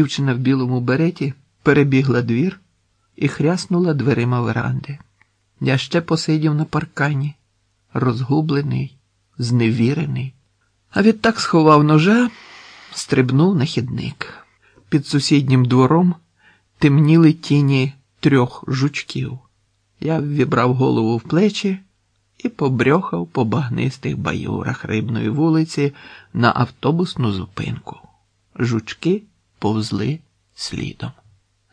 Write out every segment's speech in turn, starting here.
Дівчина в білому береті перебігла двір і хряснула дверима веранди. Я ще посидів на паркані, розгублений, зневірений, а відтак сховав ножа, стрибнув на хідник. Під сусіднім двором темніли тіні трьох жучків. Я ввібрав голову в плечі і побрьохав по багнистих баюрах рибної вулиці на автобусну зупинку. Жучки повзли слідом.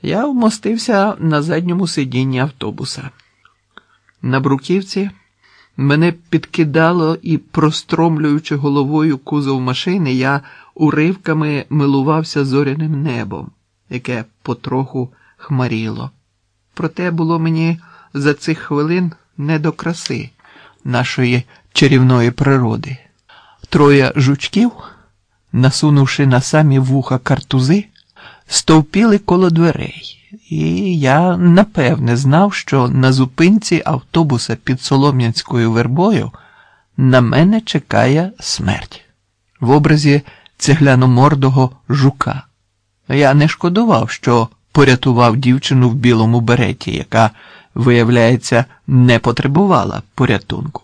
Я вмостився на задньому сидінні автобуса. На бруківці мене підкидало і, простромлюючи головою кузов машини, я уривками милувався зоряним небом, яке потроху хмаріло. Проте було мені за цих хвилин не до краси нашої чарівної природи. Троє жучків, насунувши на самі вуха картузи, стовпіли коло дверей, і я напевне знав, що на зупинці автобуса під Солом'янською вербою на мене чекає смерть в образі цегляномордого жука. Я не шкодував, що порятував дівчину в білому береті, яка, виявляється, не потребувала порятунку.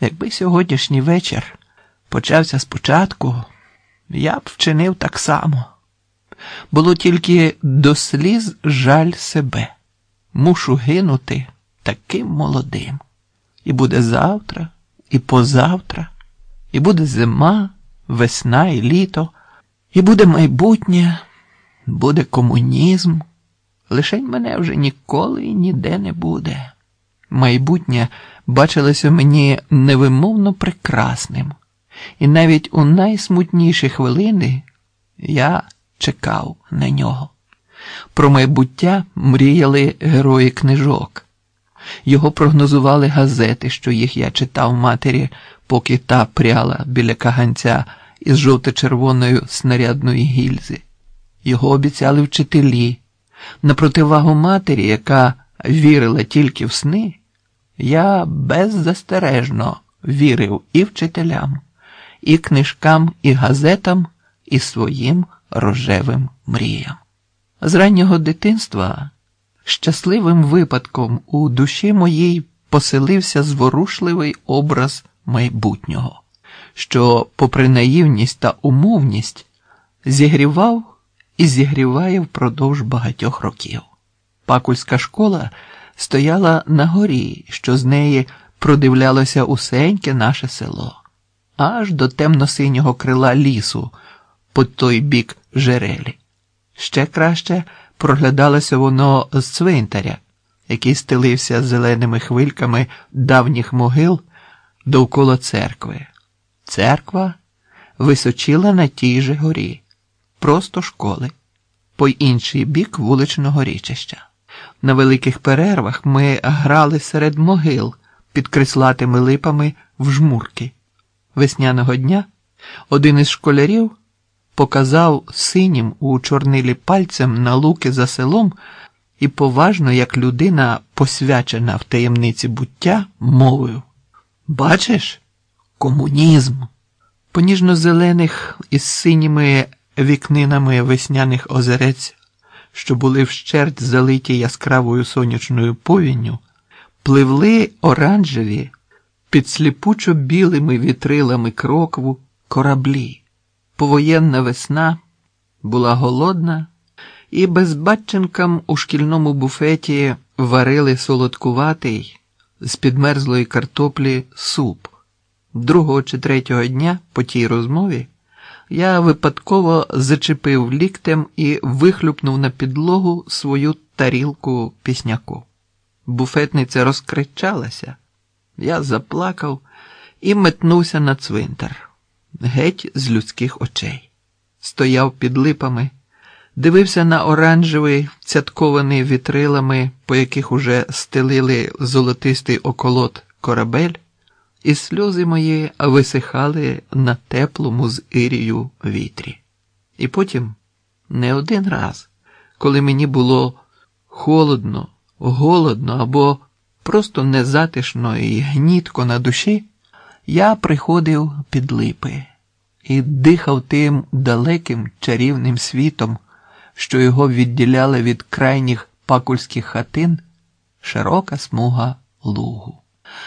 Якби сьогоднішній вечір почався спочатку, я б вчинив так само. Було тільки до сліз жаль себе. Мушу гинути таким молодим. І буде завтра, і позавтра, і буде зима, весна і літо, і буде майбутнє, буде комунізм. Лишень мене вже ніколи і ніде не буде. Майбутнє бачилося мені невимовно прекрасним, і навіть у найсмутніші хвилини я чекав на нього. Про майбуття мріяли герої книжок. Його прогнозували газети, що їх я читав матері, поки та пряла біля каганця із жовто-червоною снарядної гільзи. Його обіцяли вчителі. На противагу матері, яка вірила тільки в сни, я беззастережно вірив і вчителям, і книжкам, і газетам, і своїм рожевим мріям. З раннього дитинства щасливим випадком у душі моїй поселився зворушливий образ майбутнього, що, попри наївність та умовність, зігрівав і зігріває впродовж багатьох років. Пакульська школа стояла на горі, що з неї продивлялося усеньке наше село, аж до темно-синього крила лісу по той бік жерелі. Ще краще проглядалося воно з цвинтаря, який стелився зеленими хвильками давніх могил довкола церкви. Церква височила на тій же горі, просто школи, по інший бік вуличного річища. На великих перервах ми грали серед могил під крислатими липами в жмурки. Весняного дня один із школярів показав синім у чорнилі пальцем на луки за селом і поважно, як людина, посвячена в таємниці буття, мовив Бачиш, комунізм. По ніжно-зелених із синіми вікнинами весняних озерець, що були вщерть залиті яскравою сонячною повінню, пливли оранжеві під сліпучо білими вітрилами крокву кораблі. Повоєнна весна була голодна, і безбатченкам у шкільному буфеті варили солодкуватий з підмерзлої картоплі суп. Другого чи третього дня по тій розмові я випадково зачепив ліктем і вихлюпнув на підлогу свою тарілку пісняку. Буфетниця розкричалася, я заплакав і метнувся на цвинтар геть з людських очей. Стояв під липами, дивився на оранжевий, цяткований вітрилами, по яких уже стелили золотистий околот корабель, і сльози мої висихали на теплому з ірію вітрі. І потім не один раз, коли мені було холодно, голодно або просто незатишно і гнітко на душі я приходив під липи і дихав тим далеким чарівним світом, що його відділяли від крайніх пакульських хатин, широка смуга лугу.